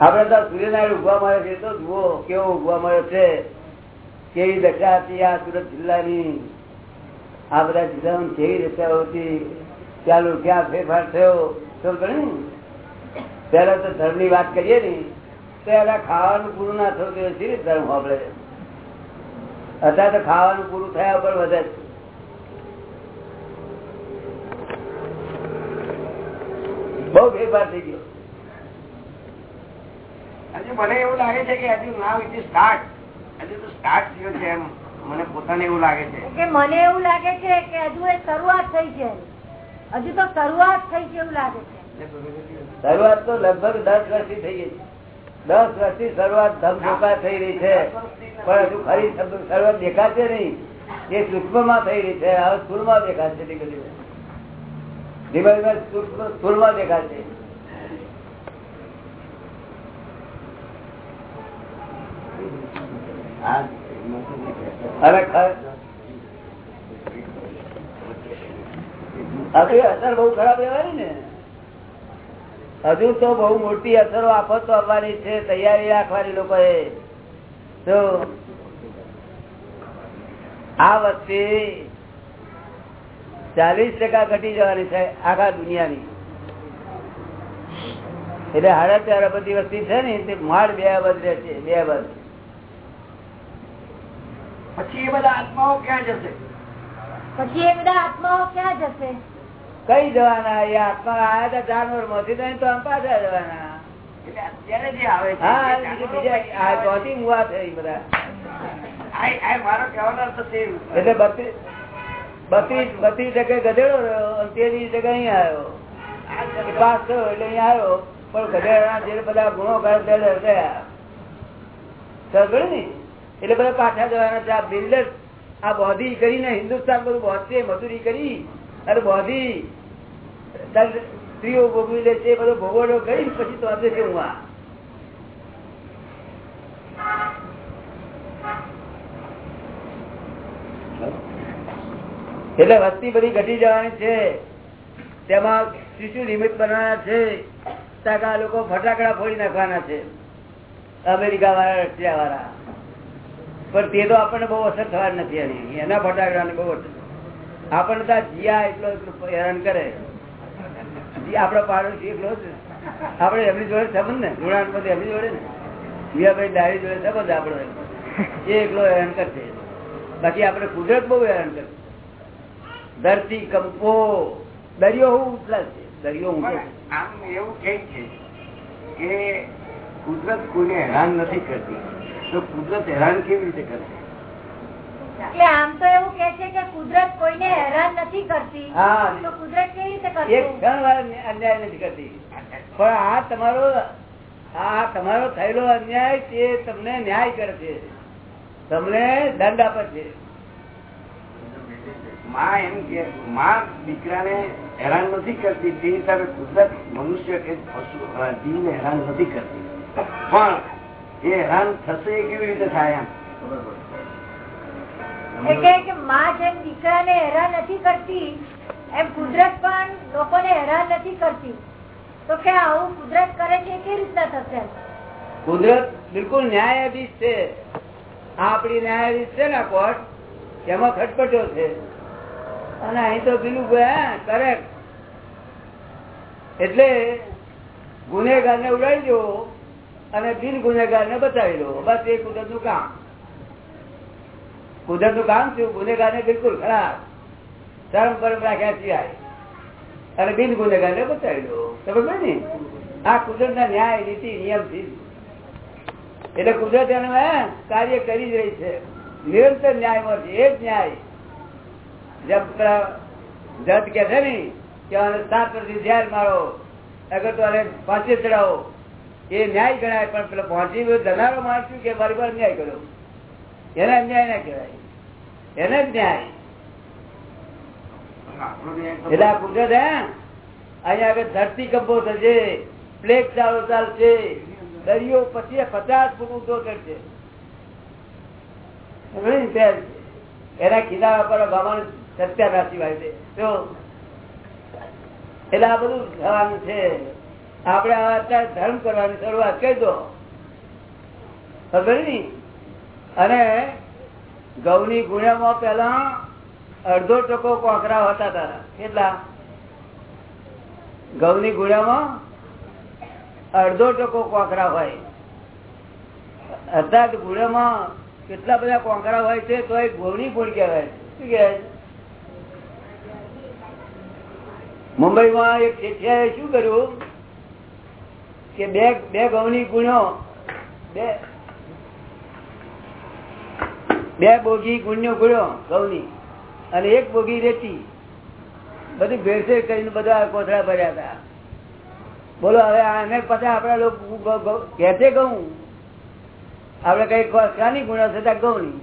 આપડે તો સૂર્યનારાયણ ઉગવા મળે છે તો જુઓ કેવો ઉગવા મળે છે. કેવી દશા હતી આ સુરત જિલ્લાની? આ બધા જિલ્લામાં કેવી દશા હતી? ચાલુ, ક્યાં ફેરફાર થયો? ને પેલા તો ધર્મની વાત કરીએ ને. તો એના ખાવાનું પૂરું ના તો સી રીતે ધર્મ આપણે અત્યારે તો ખાવાનું પૂરું થયા પર વધે. બહુ ફેરફાર થઈ ગયો. હજુ મને એવું લાગે છે કે હજુ ના ઇટ સ્ટાર્ટ હજુ તો સ્ટાર્ટ થયો છે એમ મને પોતાને એવું લાગે છે. કે મને એવું લાગે છે કે હજુ એ શરૂઆત થઈ છે. હજુ તો શરૂઆત થઈ છે એવું લાગે છે. શરૂઆત તો લગભગ દસ વર્ષથી થઈ ગઈ છે. દસ વર્ષથી શરૂઆત ધમધોકા થઈ રહી છે. પણ હજુ ખરી શરૂઆત દેખાશે નહીં. એ સૂક્ષ્મમાં થઈ રહી છે. હવે સ્થુલમાં દેખાશે ધીમે ધીમે. ધીમે ધીમે સૂક્ષ્મમાં દેખાશે. હવે અસર બહુ ખરાબ રહેવાની ને. હજુ તો બહુ મોટી અસરો આફતો આવવાની છે તૈયારી રાખવાની લોકોએ. તો આ વસ્તુ ચાલીસ ટકા ઘટી જવાની છે આખા દુનિયાની. એટલે હાડા ચાર બધી વસ્તી છે ને તે માળ બે અબજ રહેશે બે અબજ પછી એ બધા આત્માઓ ક્યાં જશે? પછી એ બધા આત્માઓ ક્યાં જશે? કઈ જવાના? એ આત્મા આયા હતા જાનવરમાંથી તો તો આમ પાછા જવાના. જે બધા. આ- આ મારો કહેવાનો અર્થ તે એટલે બત્રીસ બત્રીસ બત્રીસ ગધેડો રહ્યો અને તેરી અહીં આવ્યો. પાસ થયો એટલે અહીં આવ્યો. પણ ગધેડા જે બધા ગુણો ગયા ને એટલે બધા પાછા જવાના છે. આ બિલ્ડર આ બોધી કરીને હિન્દુસ્તાન બધું બોધશે મજૂરી કરી. અને બોધી સ્ત્રીઓ ભોગવી લે છે બધો ભોગવડો કરી પછી તો આજે છે હું એટલે વસ્તી બધી ઘટી જવાની છે. તેમાં શિશુ લિમિટ બનવાના છે. તાકા લોકો ફટાકડા ફોડી નાખવાના છે. અમેરિકા વાળા રશિયા વાળા પણ તે તો આપણને બહુ અસર થવાની નથી એની. એના ફટાકડાની બહુ અસર. આપણને તો જીયા એટલો હેરાન કરે. આપડો પાડોશી એકલો. આપણે એમની જોડે સંબંધ ને ગુણાન બધું એમની જોડે ને. જીયાભાઈ ડાયરી જોડે સંબંધ આપડો એ એકલો હેરાન કરશે. બાકી આપડે કુદરત બહુ હેરાન કરશે. ધરતી કંપો દરિયો હું છે. દરિયો હું આમ એવું કે છે કે કુદરત કોઈને હેરાન નથી કરતી. તો કુદરત હેરાન કેવી રીતે કરશે? એટલે આમ તો એવું કે છે કે કુદરત કોઈને હેરાન નથી કરતી. તો કુદરત કેવી રીતે એક ક્ષણ વાર અન્યાય નથી કરતી. પણ આ તમારો આ તમારો થયેલો અન્યાય તે તમને ન્યાય કરે છે. તમને દંડ આપે છે. માં એમ કે માં દીકરાને હેરાન નથી કરતી તે હિસાબે કુદરત મનુષ્ય કે પશુ જીવને હેરાન નથી કરતી. પણ એ હેરાન થશે કેવી રીતે થાય એમ? છે બિલકુલ ન્યાયાધીશ છે. ને કોર્ટ, એમાં ખટપટો છે. અને અહીં તો પેલું કરેક્ટ. એટલે ગુનેગાર ને ઉડાડી દો અને બિન ગુનેગાર ને બતાવી દો. બસ એ કુદરતનું કામ. કુદરતનું કામ થયું ગુનેગાર ને બિલકુલ ખરાબ. ધર્મ પરમ રાખ્યા સિવાય અને બિન ગુનેગાર ને બચાવી દો સમજ ને? આ કુદરત ના ન્યાય, નીતિ, નિયમથી. એટલે કુદરત એનું કાર્ય કરી જ રહી છે. નિરંતર ન્યાયમાં છે એ જ ન્યાય જબ જત કે છે ને, કે સાત વર્ષથી જેલ મારો. અગર તો અને ફાંસી ચડાવો. એ ન્યાય ગણાય, પણ પેલો પહોંચી ધનારો માણસ કે મારી પર ન્યાય કર્યો એને અન્યાય ના કહેવાય. એને જ ન્યાય. એટલે આ કુદરત હે અહીંયા આગળ ધરતી કંપો થશે પ્લેગ ચાલો ચાલશે દરિયો પછી પચાસ ફૂટ ઊંચો? તે- એના કિનારા પર ભગવાન સત્યાનાશ સિવાય છે. તો એટલે આ બધું થવાનું છે. આપણે અત્યારે ધર્મ કરવાની શરૂઆત કહી દો. ખબર અને ઘઉંની ગુણ્યામાં પેલા અડધો ટકો કોકરા હતા તારા. કેટલા? ઘઉંની ગુણ્યામાં અડધો ટકો કોકરા હોય. અર્થાત ગુણ્યામાં કેટલા બધા કોંકરા હોય છે તો એ ઘઉંની ગુણ કહેવાય. શું કહેવાય? મુંબઈમાં એક શેઠિયાએ શું કર્યું? કે બે બે ઘઉંની ગુણ્યો, બે બે બોગી ગુણ્યો ગુણ્યો ઘઉંની. અને એક બોગી રેતી. બધી ભેળસેળ કરીને બધા કોથળા ભર્યા હતા. બોલો હવે આને પછી આપડે લોકો ઘઉં. આપડે કઈ શાની ગુણ્યા છે ત્યાં ઘઉં ની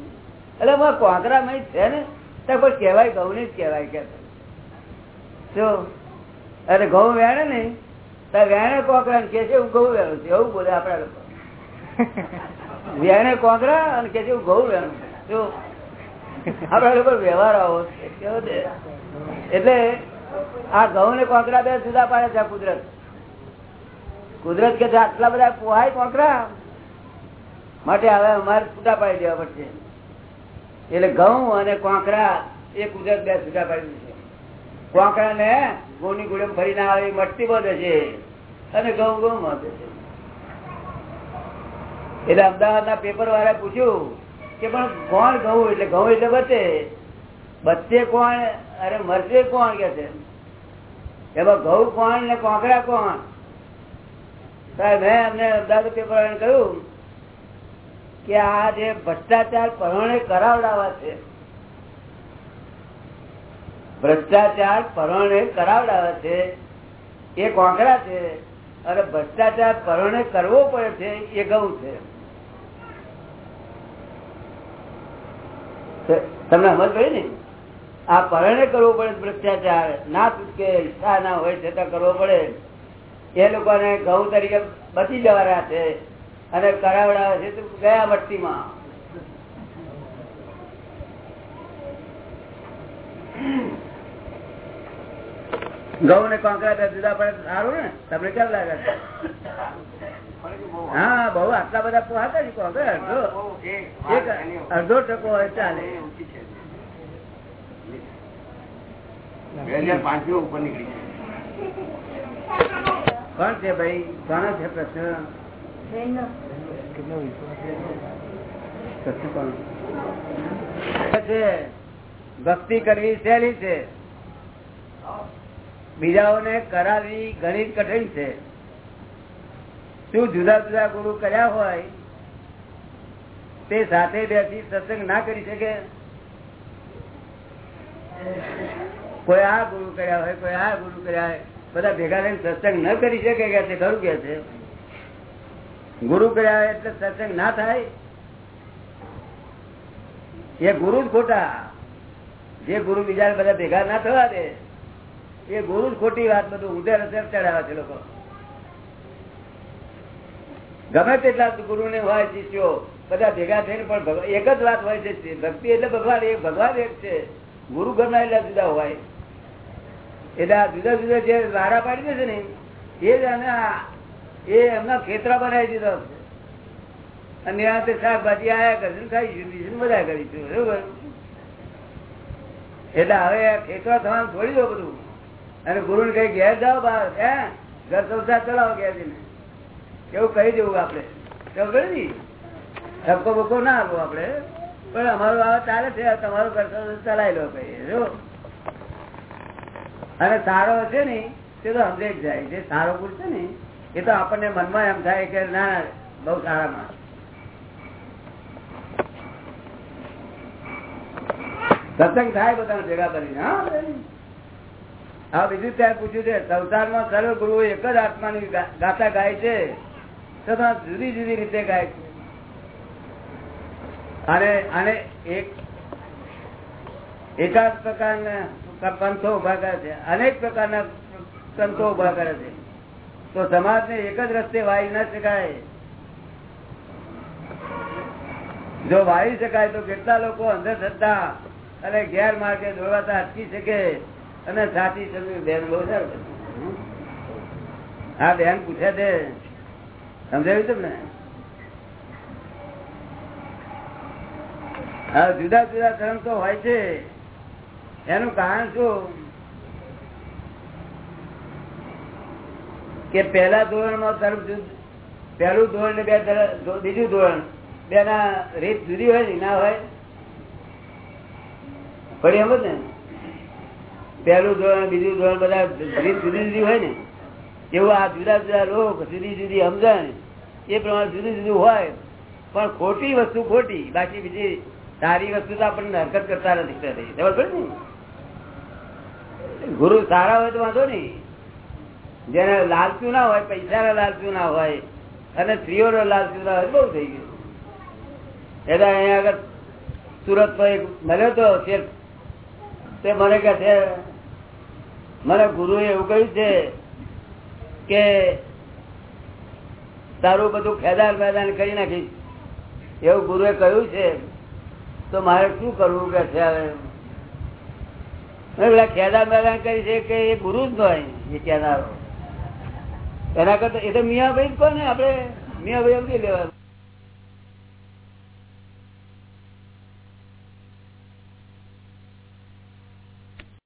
એટલે મારા કોંકરા માં છે ને ત્યાં પણ કહેવાય ઘઉં ને જ કહેવાય કે. જો અરે ઘઉં વેણે ને ત્યાં વેણે કોંકરા ને કે છે હું ઘઉં વેણું છું. એવું બોલે આપડા લોકો. વેણે કોકરા અને કે છે હું ઘઉં વેણું છું. એટલે આ ઘઉં ને કોકરા બે જુદા પાડે છે કુદરત. કુદરત કે આટલા બધા પોહાય કોકરા? માટે હવે અમારે છૂટા પાડી દેવા પડશે. એટલે ઘઉં અને કોંકરા એ કુદરત બે છૂટા પાડી છે કોંકરા ને ગોની ગુડે ફરી ના આવે મટતી બધે છે. અને ઘઉં ઘઉં વધે છે. એટલે અમદાવાદ ના પેપર વાળા પૂછ્યું કે પણ કોણ ઘઉં એટલે ઘઉં એટલે બચે બચે કોણ, અરે મરશે કોણ કે છે? એમાં ઘઉં કોણ ને કોંકરા કોણ? મેં અમને અમદાવાદ પેપર કહ્યું કે આ જે ભ્રષ્ટાચાર પરણે કરાવડાવા છે. ભ્રષ્ટાચાર પરણે કરાવડાવે છે. એ કોંકરા છે. અને ભ્રષ્ટાચાર પરણે કરવો પડે છે. એ ઘઉં છે. તમને સમજ પડી ને? આ પરણે કરવો પડે ભ્રષ્ટાચાર. ના કે ઈચ્છા ના હોય છતાં કરવો પડે. એ લોકોને ઘઉં તરીકે બચી જવાના છે. અને કરાવડાવે છે ગયા ભટ્ટીમાં ઘઉં ને કોંકરા જુદા પડે સારું ને? તમને કેમ લાગે? હા બહુ આટલા બધા પોહાતા જ અડધો. અડધો ટકો હોય ચાલે. બે હજાર પાંચ ઉપર નીકળી કોણ છે ભાઈ? કોનો છે પ્રશ્ન? પ્રશ્ન કોણ? છે. ભક્તિ કરવી સહેલી છે. બીજાઓને કરાવી ઘણી કઠિન છે. શું જુદા જુદા ગુરુ કર્યા હોય, તે સાથે બેસી સત્સંગ ના કરી શકે? કોઈ આ ગુરુ કર્યા હોય, કોઈ આ ગુરુ કર્યા હોય, બધા ભેગા થઈને સત્સંગ ન કરી શકે કે છે? ખરું કે છે? ગુરુ કર્યા હોય એટલે સત્સંગ ના થાય? એ ગુરુ જ ખોટા. જે ગુરુ બીજા બધા ભેગા ના થવા દે, એ ગુરુ જ ખોટી વાત બધું ઉધેર અસર ચડાવે છે લોકો. ગમે તેટલા ગુરુ ને હોય, શિષ્યો, બધા ભેગા થઈને પણ એક જ વાત હોય છે ભક્તિ એટલે ભગવાન, એ ભગવાન એક છે. ગુરુ ગમે એટલા જુદા હોય. એટલે જુદા જુદા જે વારા પાડી દે છે ને, એ જ અને એ એમના ખેતરા બનાવી દીધો અને આ તે શાકભાજી આયા કરશે ખાઈશું બધા કરીશું બરોબર? એટલે હવે ખેતરા થવાનું છોડી દો બધું. અને ગુરુ ને કઈ ઘેર જાઓ બહાર, હે? ઘર સંસાર ચલાવો ઘેર જઈને. એવું કહી દેવું આપડે ખબર પડી ને? આપવો આપડે પણ અમારું આ ચાલે છે, તમારું કરશો ચલાવી લો કહીએ જો. અને સારો છે ને, તે તો સમજે જ જાય. જે સારો પુરુષ ને, એ તો આપણને મનમાં એમ થાય કે ના, બહુ સારા માણસ. સત્સંગ થાય બધા ભેગા કરીને, હા બીજું ત્યાં પૂછ્યું છે? સંસારમાં સર્વ ગુરુ એક જ આત્માની ગાથા ગાય છે. તથા જુદી જુદી રીતે ગાય છે. અને અને એક, એકાદ પ્રકારના પંથો ઊભા કરે છે. અનેક પ્રકારના સંતો ઊભા કરે છે. તો સમાજને એક જ રસ્તે વાળી ન શકાય. જો વાળી શકાય તો કેટલા લોકો અંધશ્રદ્ધા અને ગેરમાર્ગે દોડવાતા અટકી શકે અને સાચી સમજી બેન બહુ સર આ બેન પૂછે છે. સમજાવ્યું તમને? હા, જુદા જુદા ધર્મ તો હોય છે. એનું કારણ શું? કે પહેલા ધોરણમાં ધર્મ પહેલું ધોરણ ને બે બીજું ધોરણ બે ના રીત જુદી હોય ને, ના હોય? પડી એમ ને પહેલું ધોરણ, બીજું ધોરણ, બધા રીત જુદી જુદી હોય ને? એવું આ જુદા જુદા લોક જુદી જુદી સમજણ, એ પ્રમાણે જુદું જુદું હોય. પણ ખોટી વસ્તુ ખોટી, બાકી બીજી સારી વસ્તુ તો આપણને હરકત કરતા નથી. ખબર પડે ને? ગુરુ સારા હોય તો વાંધો નહીં. જેને લાલચું ના હોય પૈસા લાલચું ના હોય, અને સ્ત્રીઓ લાલચું ના હોય, બહુ થઈ ગયું. એટલે અહીંયા આગળ સુરત એક મળ્યો તો તે મને કહે છે, મને ગુરુએ એવું કહ્યું છે કે તારું બધું ખેદાર મેદાન કરી નાખી. એવું ગુરુએ કહ્યું છે. તો મારે શું કરવું કે છે હવે? પેલા ખેદાર મેદાન કરી છે કે એ ગુરુ જ હોય એ કહેનારો. એના કરતા એ તો મિયાભાઈ જ કોને આપડે મિયાભાઈ સમજી લેવાનું?